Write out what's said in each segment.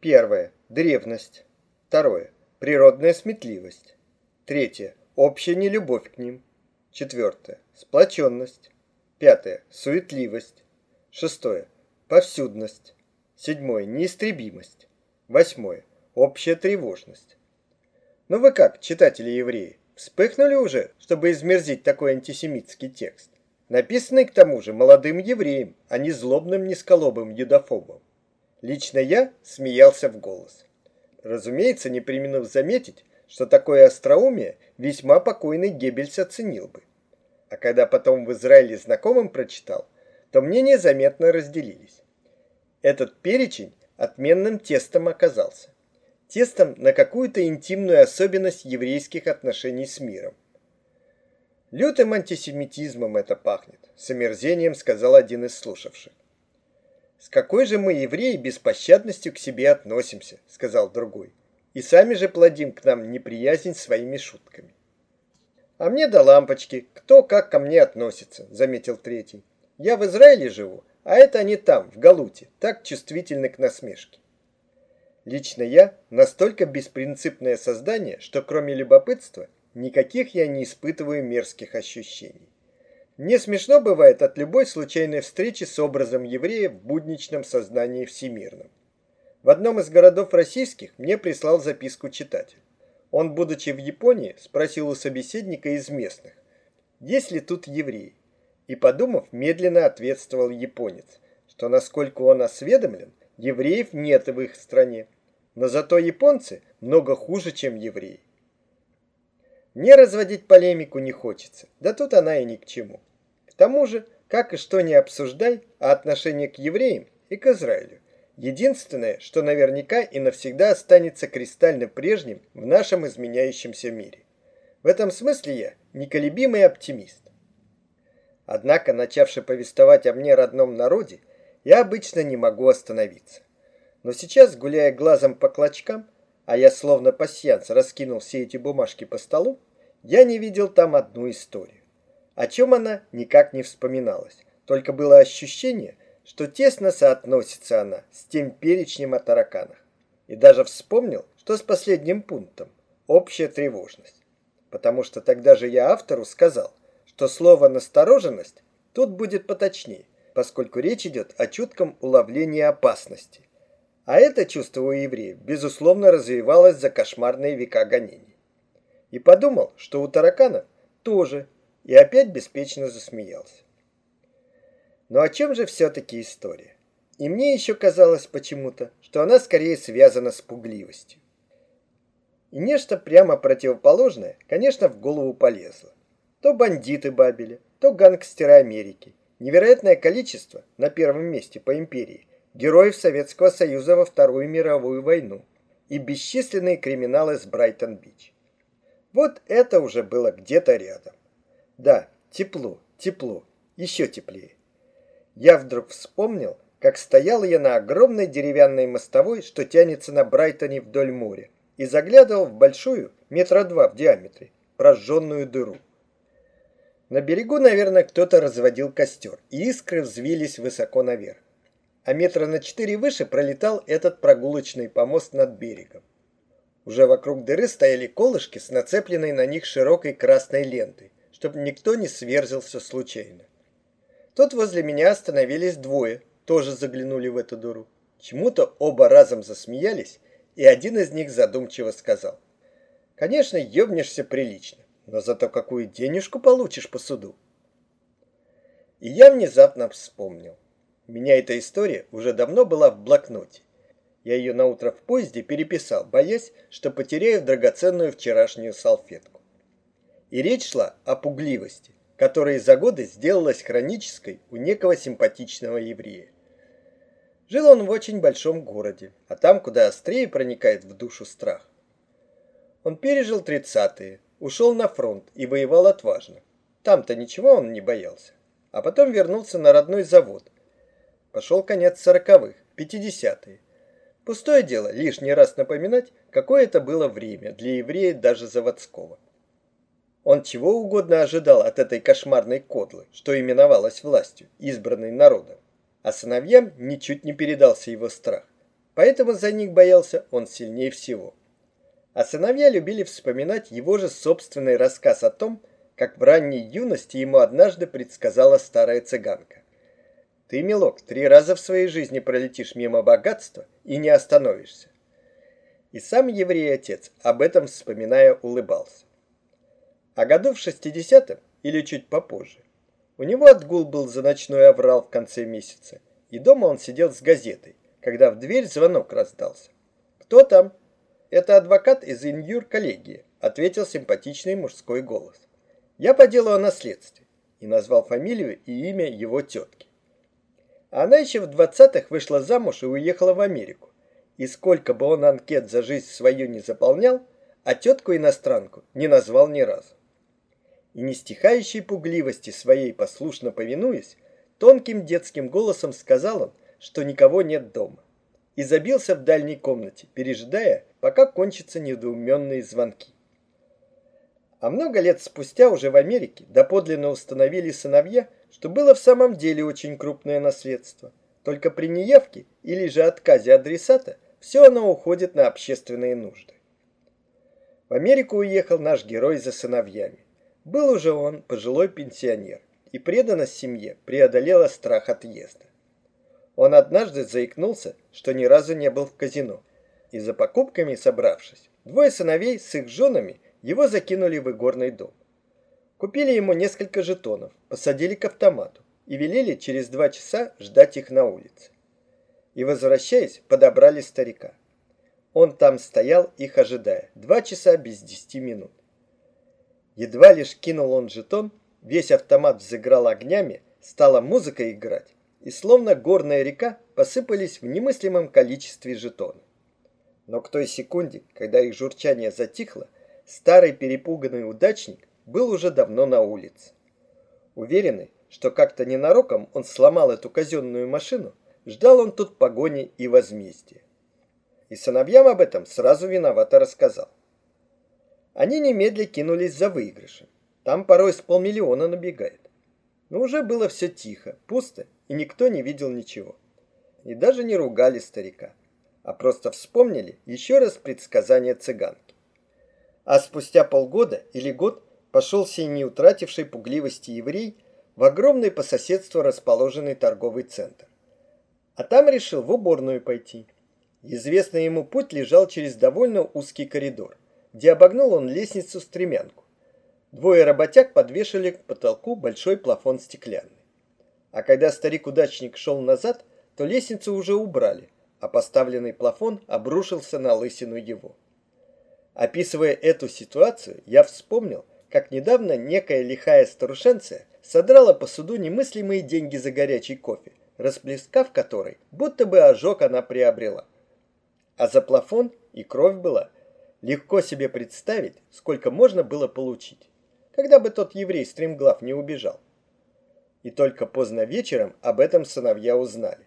Первое. Древность. Второе. Природная сметливость. Третье. Общая нелюбовь к ним. Четвертое. Сплоченность. Пятое. Суетливость. Шестое. Повсюдность. Седьмое. Неистребимость. Восьмое. Общая тревожность. Ну вы как, читатели евреи, вспыхнули уже, чтобы измерзить такой антисемитский текст? Написанный к тому же молодым евреем, а не злобным низколобым юдофобом. Лично я смеялся в голос. Разумеется, не применив заметить, что такое остроумие весьма покойный Геббельс оценил бы. А когда потом в Израиле знакомым прочитал, то мнения заметно разделились. Этот перечень отменным тестом оказался. Тестом на какую-то интимную особенность еврейских отношений с миром. Лютым антисемитизмом это пахнет, с омерзением сказал один из слушавших. «С какой же мы, евреи, беспощадностью к себе относимся», — сказал другой. «И сами же плодим к нам неприязнь своими шутками». «А мне до лампочки, кто как ко мне относится», — заметил третий. «Я в Израиле живу, а это они там, в Галуте, так чувствительны к насмешке». Лично я настолько беспринципное создание, что кроме любопытства никаких я не испытываю мерзких ощущений. Мне смешно бывает от любой случайной встречи с образом еврея в будничном сознании всемирном. В одном из городов российских мне прислал записку читатель. Он, будучи в Японии, спросил у собеседника из местных, есть ли тут евреи, и, подумав, медленно ответствовал японец, что, насколько он осведомлен, евреев нет в их стране, но зато японцы много хуже, чем евреи. Не разводить полемику не хочется, да тут она и ни к чему тому же, как и что не обсуждай, а отношение к евреям и к Израилю. Единственное, что наверняка и навсегда останется кристально прежним в нашем изменяющемся мире. В этом смысле я неколебимый оптимист. Однако, начавши повествовать о мне родном народе, я обычно не могу остановиться. Но сейчас, гуляя глазом по клочкам, а я словно пасьянс раскинул все эти бумажки по столу, я не видел там одну историю. О чем она никак не вспоминалась, только было ощущение, что тесно соотносится она с тем перечнем о тараканах. И даже вспомнил, что с последним пунктом – общая тревожность. Потому что тогда же я автору сказал, что слово «настороженность» тут будет поточнее, поскольку речь идет о чутком уловлении опасности. А это чувство у евреев, безусловно, развивалось за кошмарные века гонений. И подумал, что у тараканов тоже и опять беспечно засмеялся. Но о чем же все-таки история? И мне еще казалось почему-то, что она скорее связана с пугливостью. И нечто прямо противоположное, конечно, в голову полезло. То бандиты Бабеля, то гангстеры Америки. Невероятное количество, на первом месте по империи, героев Советского Союза во Вторую мировую войну и бесчисленные криминалы с Брайтон-Бич. Вот это уже было где-то рядом. Да, тепло, тепло, еще теплее. Я вдруг вспомнил, как стоял я на огромной деревянной мостовой, что тянется на Брайтоне вдоль моря, и заглядывал в большую, метра два в диаметре, прожженную дыру. На берегу, наверное, кто-то разводил костер, и искры взвились высоко наверх. А метра на четыре выше пролетал этот прогулочный помост над берегом. Уже вокруг дыры стояли колышки с нацепленной на них широкой красной лентой чтобы никто не сверзился случайно. Тут возле меня остановились двое, тоже заглянули в эту дуру. Чему-то оба разом засмеялись, и один из них задумчиво сказал. «Конечно, ёбнешься прилично, но зато какую денежку получишь по суду». И я внезапно вспомнил. Меня эта история уже давно была в блокноте. Я ее на утро в поезде переписал, боясь, что потеряю драгоценную вчерашнюю салфетку. И речь шла о пугливости, которая за годы сделалась хронической у некого симпатичного еврея. Жил он в очень большом городе, а там, куда острее проникает в душу страх. Он пережил тридцатые, ушел на фронт и воевал отважно. Там-то ничего он не боялся. А потом вернулся на родной завод. Пошел конец сороковых, пятидесятые. Пустое дело лишний раз напоминать, какое это было время для еврея даже заводского. Он чего угодно ожидал от этой кошмарной кодлы, что именовалась властью, избранной народом. А сыновьям ничуть не передался его страх. поэтому за них боялся он сильнее всего. А сыновья любили вспоминать его же собственный рассказ о том, как в ранней юности ему однажды предсказала старая цыганка. Ты, милок, три раза в своей жизни пролетишь мимо богатства и не остановишься. И сам еврей-отец об этом вспоминая улыбался. А году в 60 или чуть попозже у него отгул был за ночной аврал в конце месяца, и дома он сидел с газетой, когда в дверь звонок раздался. «Кто там?» «Это адвокат из Иньюр-коллегии», — ответил симпатичный мужской голос. «Я по делу о наследстве» и назвал фамилию и имя его тетки. Она еще в двадцатых вышла замуж и уехала в Америку. И сколько бы он анкет за жизнь свою не заполнял, а тетку-иностранку не назвал ни разу и не стихающей пугливости своей послушно повинуясь, тонким детским голосом сказал он, что никого нет дома, и забился в дальней комнате, пережидая, пока кончатся недоуменные звонки. А много лет спустя уже в Америке доподлинно установили сыновья, что было в самом деле очень крупное наследство. Только при неявке или же отказе адресата все оно уходит на общественные нужды. В Америку уехал наш герой за сыновьями. Был уже он пожилой пенсионер, и преданность семье преодолела страх отъезда. Он однажды заикнулся, что ни разу не был в казино, и за покупками собравшись, двое сыновей с их женами его закинули в игорный дом. Купили ему несколько жетонов, посадили к автомату и велели через два часа ждать их на улице. И, возвращаясь, подобрали старика. Он там стоял, их ожидая, два часа без десяти минут. Едва лишь кинул он жетон, весь автомат взыграл огнями, стала музыка играть, и словно горная река посыпались в немыслимом количестве жетонов. Но к той секунде, когда их журчание затихло, старый перепуганный удачник был уже давно на улице. Уверенный, что как-то ненароком он сломал эту казенную машину, ждал он тут погони и возмездия. И сыновьям об этом сразу виновато рассказал. Они немедля кинулись за выигрышем. Там порой с полмиллиона набегает. Но уже было все тихо, пусто, и никто не видел ничего. И даже не ругали старика, а просто вспомнили еще раз предсказание цыганки. А спустя полгода или год пошел сей не утративший пугливости еврей в огромный по соседству расположенный торговый центр. А там решил в уборную пойти. Известный ему путь лежал через довольно узкий коридор – где обогнул он лестницу-стремянку. Двое работяг подвешали к потолку большой плафон стеклянный. А когда старик-удачник шел назад, то лестницу уже убрали, а поставленный плафон обрушился на лысину его. Описывая эту ситуацию, я вспомнил, как недавно некая лихая старушенция содрала по суду немыслимые деньги за горячий кофе, расплескав который, будто бы ожог она приобрела. А за плафон и кровь была – Легко себе представить, сколько можно было получить, когда бы тот еврей стремглав не убежал. И только поздно вечером об этом сыновья узнали.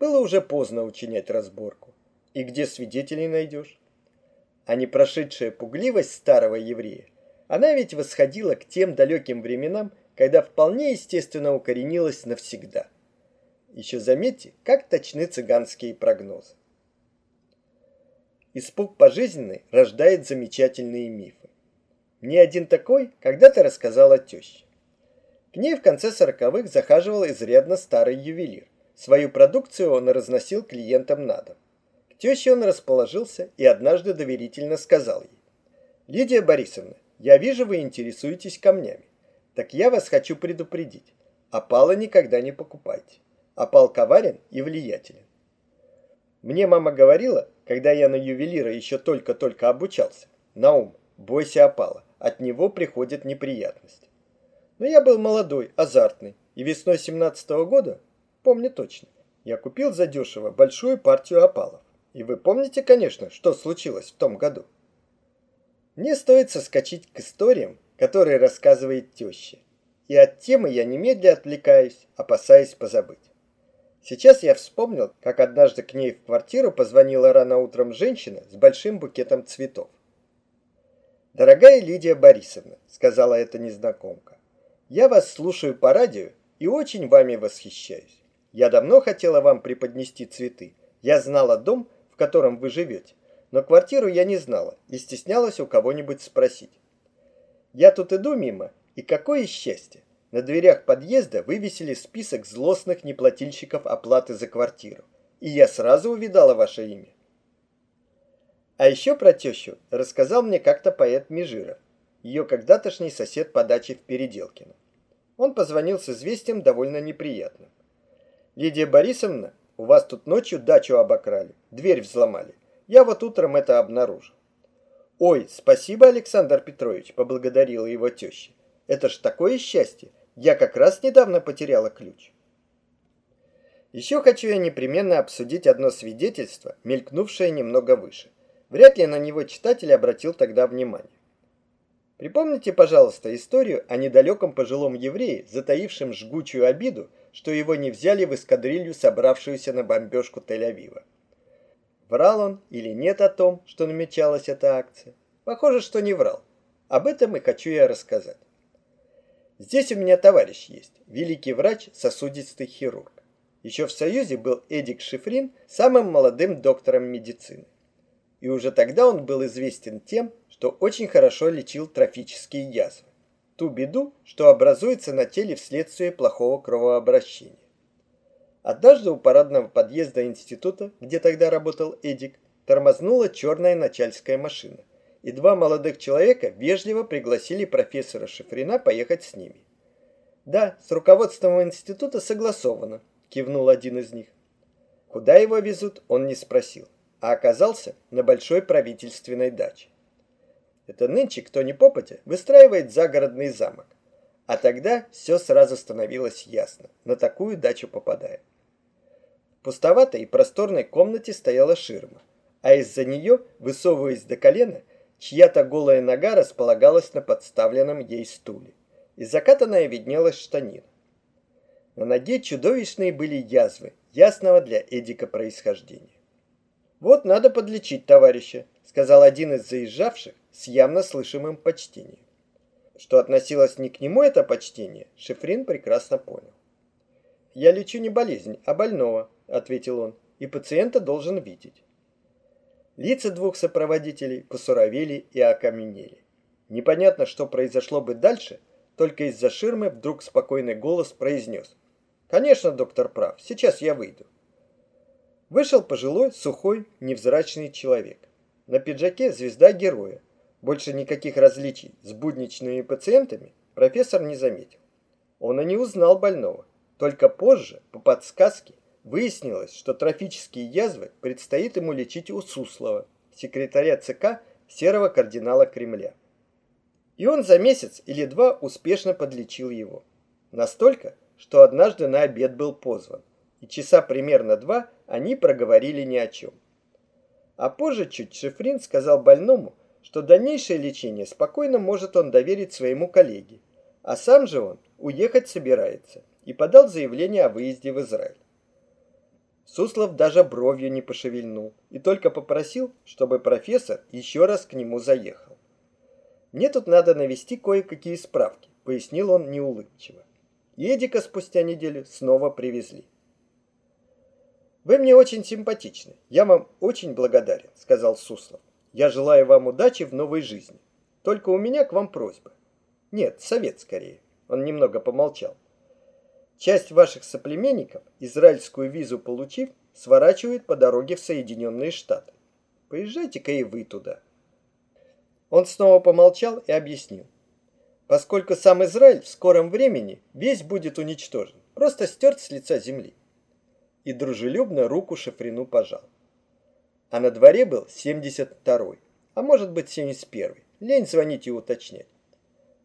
Было уже поздно учинять разборку. И где свидетелей найдешь? А не прошедшая пугливость старого еврея, она ведь восходила к тем далеким временам, когда вполне естественно укоренилась навсегда. Еще заметьте, как точны цыганские прогнозы. Испуг пожизненный рождает замечательные мифы. Мне один такой когда-то рассказала теща. К ней в конце сороковых захаживал изрядно старый ювелир. Свою продукцию он разносил клиентам на дом. К теще он расположился и однажды доверительно сказал ей. «Лидия Борисовна, я вижу, вы интересуетесь камнями. Так я вас хочу предупредить. Опала никогда не покупайте. Опал коварен и влиятелен. Мне мама говорила, когда я на ювелира еще только-только обучался, Наум, бойся опала, от него приходят неприятности. Но я был молодой, азартный, и весной 17 -го года, помню точно, я купил задешево большую партию опалов. И вы помните, конечно, что случилось в том году. Мне стоит соскочить к историям, которые рассказывает теща. И от темы я немедля отвлекаюсь, опасаясь позабыть. Сейчас я вспомнил, как однажды к ней в квартиру позвонила рано утром женщина с большим букетом цветов. «Дорогая Лидия Борисовна», — сказала эта незнакомка, — «я вас слушаю по радио и очень вами восхищаюсь. Я давно хотела вам преподнести цветы. Я знала дом, в котором вы живете, но квартиру я не знала и стеснялась у кого-нибудь спросить. Я тут иду мимо, и какое счастье! На дверях подъезда вывесили список злостных неплательщиков оплаты за квартиру, и я сразу увидала ваше имя. А еще про тещу рассказал мне как-то поэт Межиров, ее когда-тошний сосед по даче в Переделкино. Он позвонил с известием довольно неприятным. «Лидия Борисовна, у вас тут ночью дачу обокрали, дверь взломали. Я вот утром это обнаружил». «Ой, спасибо, Александр Петрович», — поблагодарила его теща. «Это ж такое счастье! Я как раз недавно потеряла ключ». Еще хочу я непременно обсудить одно свидетельство, мелькнувшее немного выше. Вряд ли на него читатель обратил тогда внимание. Припомните, пожалуйста, историю о недалеком пожилом еврее, затаившем жгучую обиду, что его не взяли в эскадрилью, собравшуюся на бомбежку Тель-Авива. Врал он или нет о том, что намечалась эта акция? Похоже, что не врал. Об этом и хочу я рассказать. Здесь у меня товарищ есть, великий врач, сосудистый хирург. Еще в Союзе был Эдик Шифрин самым молодым доктором медицины. И уже тогда он был известен тем, что очень хорошо лечил трофические язвы. Ту беду, что образуется на теле вследствие плохого кровообращения. Однажды у парадного подъезда института, где тогда работал Эдик, тормознула черная начальская машина, и два молодых человека вежливо пригласили профессора Шифрина поехать с ними. «Да, с руководством института согласовано», – кивнул один из них. Куда его везут, он не спросил, а оказался на большой правительственной даче. Это нынче, кто не попадя, выстраивает загородный замок. А тогда все сразу становилось ясно. На такую дачу попадая. В пустоватой и просторной комнате стояла ширма, а из-за нее, высовываясь до колена, чья-то голая нога располагалась на подставленном ей стуле. И закатанная виднелась штанина. На ноге чудовищные были язвы, ясного для Эдика происхождения. «Вот надо подлечить товарища», — сказал один из заезжавших с явно слышимым почтением. Что относилось не к нему это почтение, Шифрин прекрасно понял. «Я лечу не болезнь, а больного», — ответил он, — «и пациента должен видеть». Лица двух сопроводителей посуровели и окаменели. Непонятно, что произошло бы дальше, только из-за ширмы вдруг спокойный голос произнес. «Конечно, доктор прав, сейчас я выйду». Вышел пожилой, сухой, невзрачный человек. На пиджаке звезда героя. Больше никаких различий с будничными пациентами профессор не заметил. Он и не узнал больного. Только позже, по подсказке, выяснилось, что трофические язвы предстоит ему лечить у Суслова, секретаря ЦК серого кардинала Кремля. И он за месяц или два успешно подлечил его. Настолько, что однажды на обед был позван и часа примерно два они проговорили ни о чем. А позже чуть Шифрин сказал больному, что дальнейшее лечение спокойно может он доверить своему коллеге, а сам же он уехать собирается и подал заявление о выезде в Израиль. Суслов даже бровью не пошевельнул и только попросил, чтобы профессор еще раз к нему заехал. «Мне тут надо навести кое-какие справки», — пояснил он неулыбчиво. Едика спустя неделю снова привезли. «Вы мне очень симпатичны. Я вам очень благодарен», — сказал Суслов. «Я желаю вам удачи в новой жизни. Только у меня к вам просьба. Нет, совет скорее». Он немного помолчал. Часть ваших соплеменников, израильскую визу получив, сворачивает по дороге в Соединенные Штаты. Поезжайте-ка и вы туда. Он снова помолчал и объяснил. Поскольку сам Израиль в скором времени весь будет уничтожен, просто стерт с лица земли и дружелюбно руку Шифрину пожал. А на дворе был 72-й, а может быть 71-й. Лень звонить и уточнять.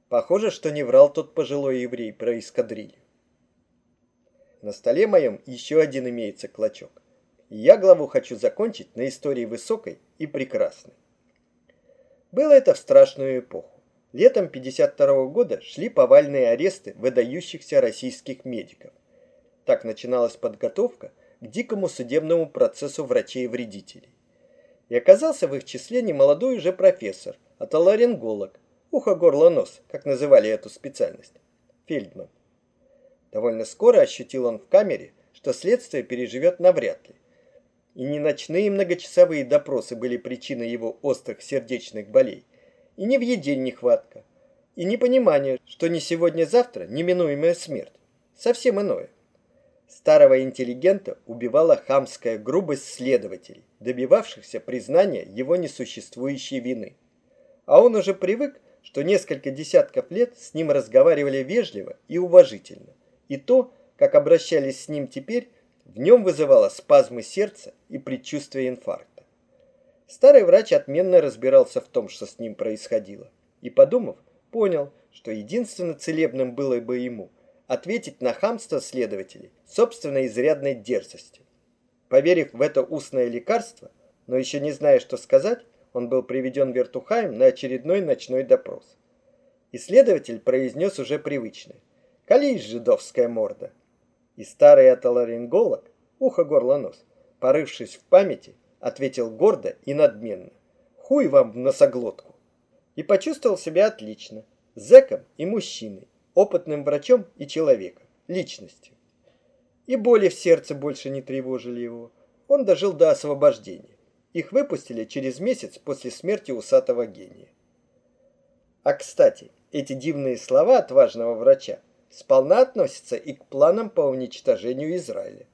Похоже, что не врал тот пожилой еврей про эскадрилью. На столе моем еще один имеется клочок. Я главу хочу закончить на истории высокой и прекрасной. Было это в страшную эпоху. Летом 52 -го года шли повальные аресты выдающихся российских медиков – так начиналась подготовка к дикому судебному процессу врачей-вредителей. И оказался в их числе немолодой уже профессор, отоларинголог, ухо-горло-нос, как называли эту специальность, Фельдман. Довольно скоро ощутил он в камере, что следствие переживет навряд ли. И не ночные многочасовые допросы были причиной его острых сердечных болей, и не в еде нехватка, и не понимание, что не сегодня-завтра неминуемая смерть. Совсем иное. Старого интеллигента убивала хамская грубость следователей, добивавшихся признания его несуществующей вины. А он уже привык, что несколько десятков лет с ним разговаривали вежливо и уважительно. И то, как обращались с ним теперь, в нем вызывало спазмы сердца и предчувствие инфаркта. Старый врач отменно разбирался в том, что с ним происходило, и, подумав, понял, что единственно целебным было бы ему ответить на хамство следователей собственной изрядной дерзостью. Поверив в это устное лекарство, но еще не зная, что сказать, он был приведен Вертухаем на очередной ночной допрос. Исследователь произнес уже привычное. «Колись, жидовская морда!» И старый отоларинголог, ухо-горло-нос, порывшись в памяти, ответил гордо и надменно. «Хуй вам в носоглотку!» и почувствовал себя отлично, зэком и мужчиной, опытным врачом и человеком, личностью. И боли в сердце больше не тревожили его. Он дожил до освобождения. Их выпустили через месяц после смерти усатого гения. А кстати, эти дивные слова отважного врача сполна относятся и к планам по уничтожению Израиля.